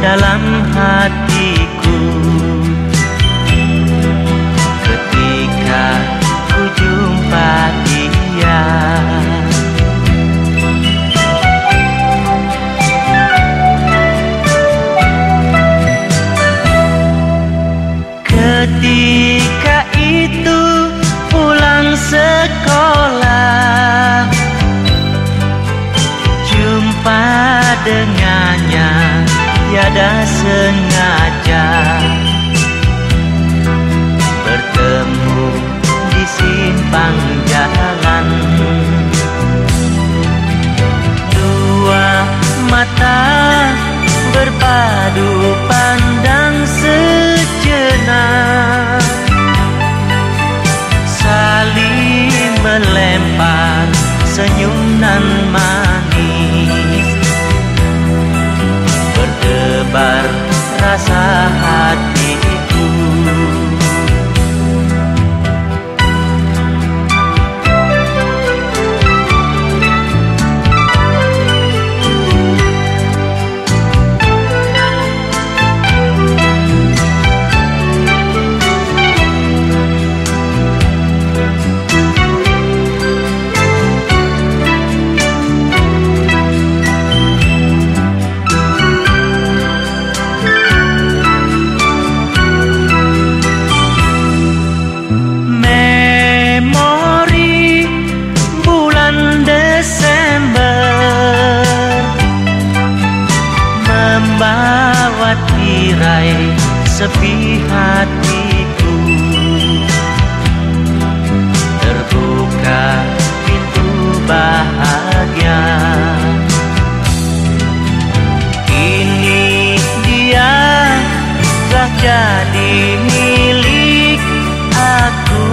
dalam hatiku. Ketika ku jumpa dia ketika itu pulang sekolah jumpa dengannya tiada sengaja bertemu di simpang jalan. Dua mata berpadu pandang sejenak. Saling melempar senyum nan manis sepi hatiku. Terbuka pintu bahagia. Ini dia telah jadi milik aku.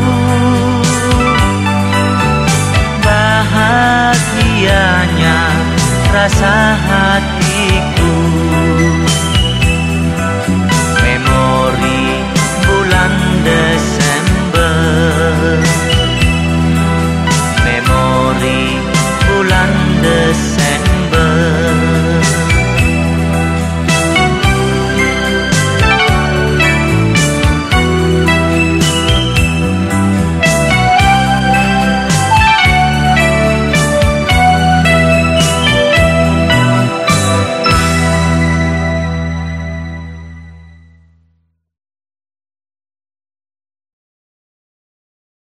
Bahagianya rasa hati